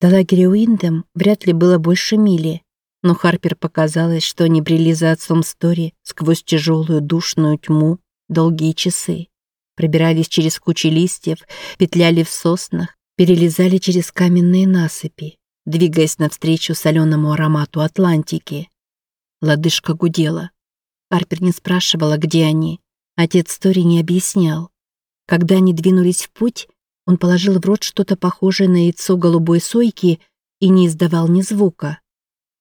До лагеря Уиндем вряд ли было больше мили, но Харпер показалось, что они брели за отцом Стори сквозь тяжелую душную тьму долгие часы. Пробирались через кучи листьев, петляли в соснах, перелезали через каменные насыпи, двигаясь навстречу соленому аромату Атлантики. Лодыжка гудела. Харпер не спрашивала, где они. Отец Стори не объяснял. Когда они двинулись в путь, он положил в рот что-то похожее на яйцо голубой сойки и не издавал ни звука.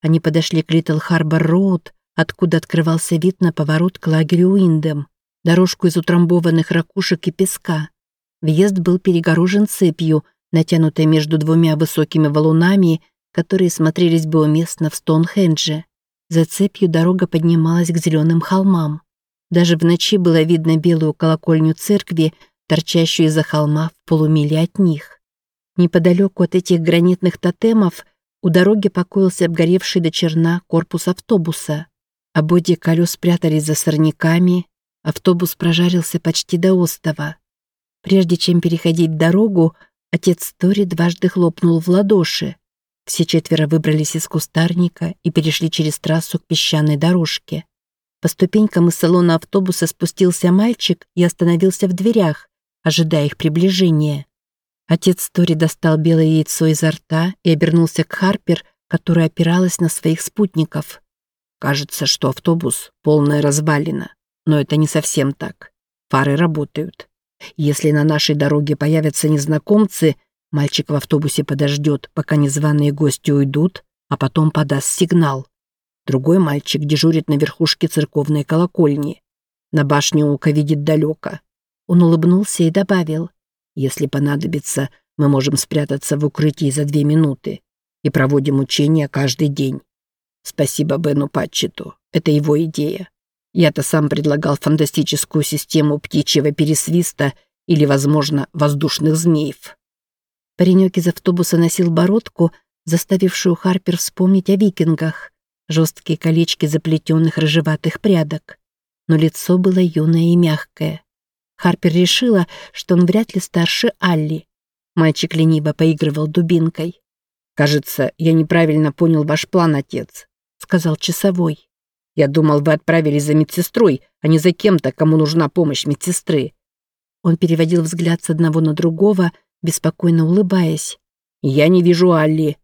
Они подошли к Литл Харбор Роуд, откуда открывался вид на поворот к лагерю Уиндем, дорожку из утрамбованных ракушек и песка. Въезд был перегорожен цепью, натянутой между двумя высокими валунами, которые смотрелись бы уместно в Стоунхендже. За цепью дорога поднималась к зеленым холмам. Даже в ночи было видно белую колокольню церкви, торчащую из-за холма в полумиле от них. Неподалеку от этих гранитных тотемов у дороги покоился обгоревший до черна корпус автобуса. Ободья колес спрятались за сорняками, автобус прожарился почти до остова. Прежде чем переходить дорогу, отец Тори дважды хлопнул в ладоши. Все четверо выбрались из кустарника и перешли через трассу к песчаной дорожке. По ступенькам из салона автобуса спустился мальчик и остановился в дверях, ожидая их приближения. Отец Тори достал белое яйцо изо рта и обернулся к Харпер, которая опиралась на своих спутников. «Кажется, что автобус — полная развалина, но это не совсем так. Фары работают. Если на нашей дороге появятся незнакомцы, мальчик в автобусе подождет, пока незваные гости уйдут, а потом подаст сигнал. Другой мальчик дежурит на верхушке церковной колокольни. На башню ока видит далеко. Он улыбнулся и добавил, если понадобится, мы можем спрятаться в укрытии за две минуты и проводим учения каждый день. Спасибо Бену Патчету. Это его идея. Я-то сам предлагал фантастическую систему птичьего пересвиста или, возможно, воздушных змеев. Паренек из автобуса носил бородку, заставившую Харпер вспомнить о викингах. Жесткие колечки заплетенных рыжеватых прядок. Но лицо было юное и мягкое. Харпер решила, что он вряд ли старше Алли. Мальчик лениво поигрывал дубинкой. «Кажется, я неправильно понял ваш план, отец», — сказал часовой. «Я думал, вы отправились за медсестрой, а не за кем-то, кому нужна помощь медсестры». Он переводил взгляд с одного на другого, беспокойно улыбаясь. «Я не вижу Алли».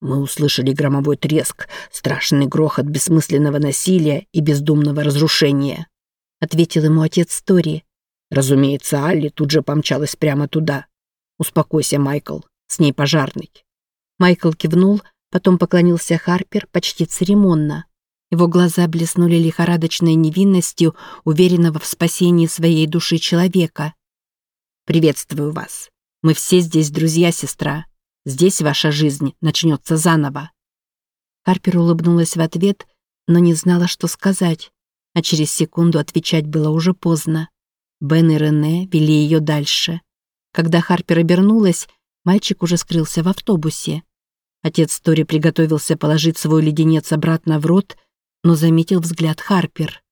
Мы услышали громовой треск, страшный грохот бессмысленного насилия и бездумного разрушения. Ответил ему отец Тори. Разумеется, Алли тут же помчалась прямо туда. «Успокойся, Майкл, с ней пожарный». Майкл кивнул, потом поклонился Харпер почти церемонно. Его глаза блеснули лихорадочной невинностью, уверенного в спасении своей души человека. «Приветствую вас. Мы все здесь друзья, сестра. Здесь ваша жизнь начнется заново». Харпер улыбнулась в ответ, но не знала, что сказать, а через секунду отвечать было уже поздно. Бен и Рене вели ее дальше. Когда Харпер обернулась, мальчик уже скрылся в автобусе. Отец Тори приготовился положить свой леденец обратно в рот, но заметил взгляд Харпер.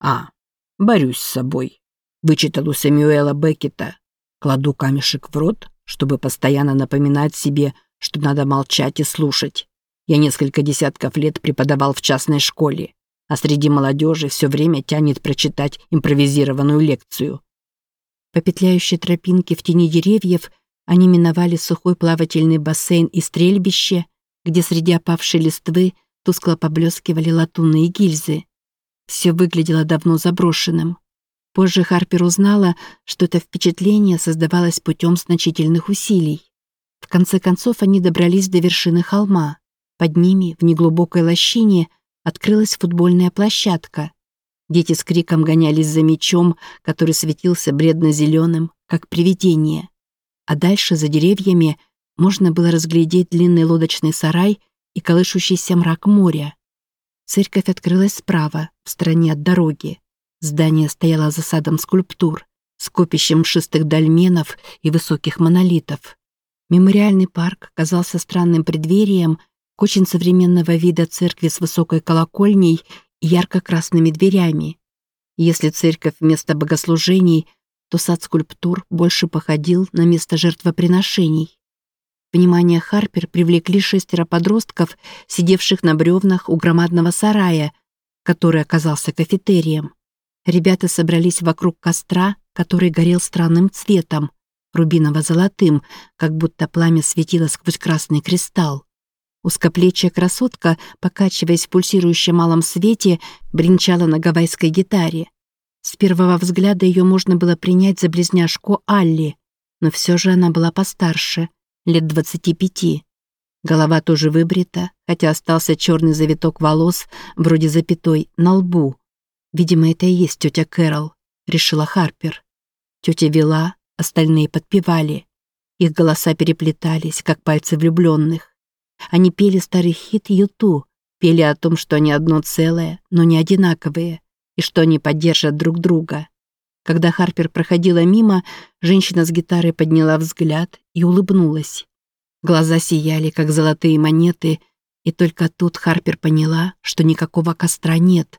«А, борюсь с собой», — вычитал у Сэмюэла Беккета. «Кладу камешек в рот, чтобы постоянно напоминать себе, что надо молчать и слушать. Я несколько десятков лет преподавал в частной школе а среди молодежи все время тянет прочитать импровизированную лекцию. По петляющей тропинке в тени деревьев они миновали сухой плавательный бассейн и стрельбище, где среди опавшей листвы тускло поблескивали латунные гильзы. Все выглядело давно заброшенным. Позже Харпер узнала, что это впечатление создавалось путем значительных усилий. В конце концов они добрались до вершины холма. Под ними, в неглубокой лощине, открылась футбольная площадка. Дети с криком гонялись за мячом, который светился бледно-зеленым, как привидение. А дальше, за деревьями, можно было разглядеть длинный лодочный сарай и колышущийся мрак моря. Церковь открылась справа, в стороне от дороги. Здание стояло за садом скульптур, скопищем шестых дольменов и высоких монолитов. Мемориальный парк казался странным преддверием к очень современного вида церкви с высокой колокольней и ярко-красными дверями. Если церковь вместо богослужений, то сад скульптур больше походил на место жертвоприношений. Внимание Харпер привлекли шестеро подростков, сидевших на бревнах у громадного сарая, который оказался кафетерием. Ребята собрались вокруг костра, который горел странным цветом, рубиново-золотым, как будто пламя светило сквозь красный кристалл. Узкоплечья красотка, покачиваясь в пульсирующем малом свете, бренчала на гавайской гитаре. С первого взгляда ее можно было принять за близняшку Алли, но все же она была постарше, лет двадцати пяти. Голова тоже выбрита, хотя остался черный завиток волос, вроде запятой, на лбу. Видимо, это и есть тетя Кэрол, решила Харпер. Тетя вела, остальные подпевали. Их голоса переплетались, как пальцы влюбленных. Они пели старый хит «Юту», пели о том, что они одно целое, но не одинаковые, и что они поддержат друг друга. Когда Харпер проходила мимо, женщина с гитарой подняла взгляд и улыбнулась. Глаза сияли, как золотые монеты, и только тут Харпер поняла, что никакого костра нет.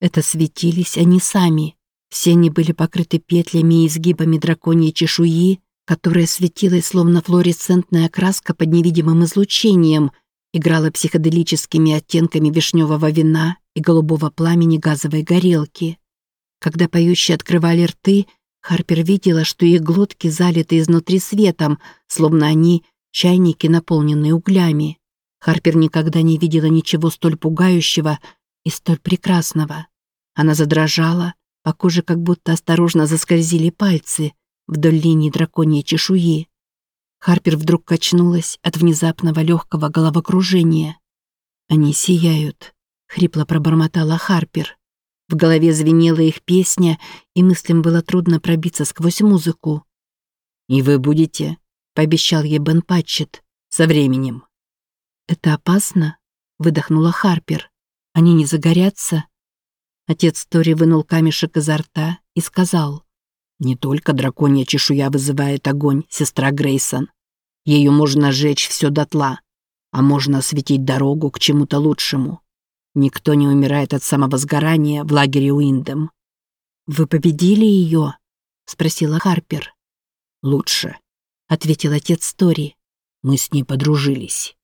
Это светились они сами. Все они были покрыты петлями и изгибами драконьей чешуи, которая светилась словно флуоресцентная краска под невидимым излучением, играла психоделическими оттенками вишневого вина и голубого пламени газовой горелки. Когда поющие открывали рты, Харпер видела, что их глотки залиты изнутри светом, словно они — чайники, наполненные углями. Харпер никогда не видела ничего столь пугающего и столь прекрасного. Она задрожала, по коже как будто осторожно заскользили пальцы — вдоль линии драконьей чешуи. Харпер вдруг качнулась от внезапного легкого головокружения. «Они сияют», — хрипло пробормотала Харпер. В голове звенела их песня, и мыслям было трудно пробиться сквозь музыку. «И вы будете», — пообещал ей Бен Патчет, — «со временем». «Это опасно?» — выдохнула Харпер. «Они не загорятся?» Отец Тори вынул камешек изо рта и сказал — не только драконья чешуя вызывает огонь, сестра Грейсон. Ею можно сжечь все дотла, а можно осветить дорогу к чему-то лучшему. Никто не умирает от самого сгорания в лагере Уиндем. «Вы победили ее?» — спросила Харпер. «Лучше», — ответил отец Тори. «Мы с ней подружились».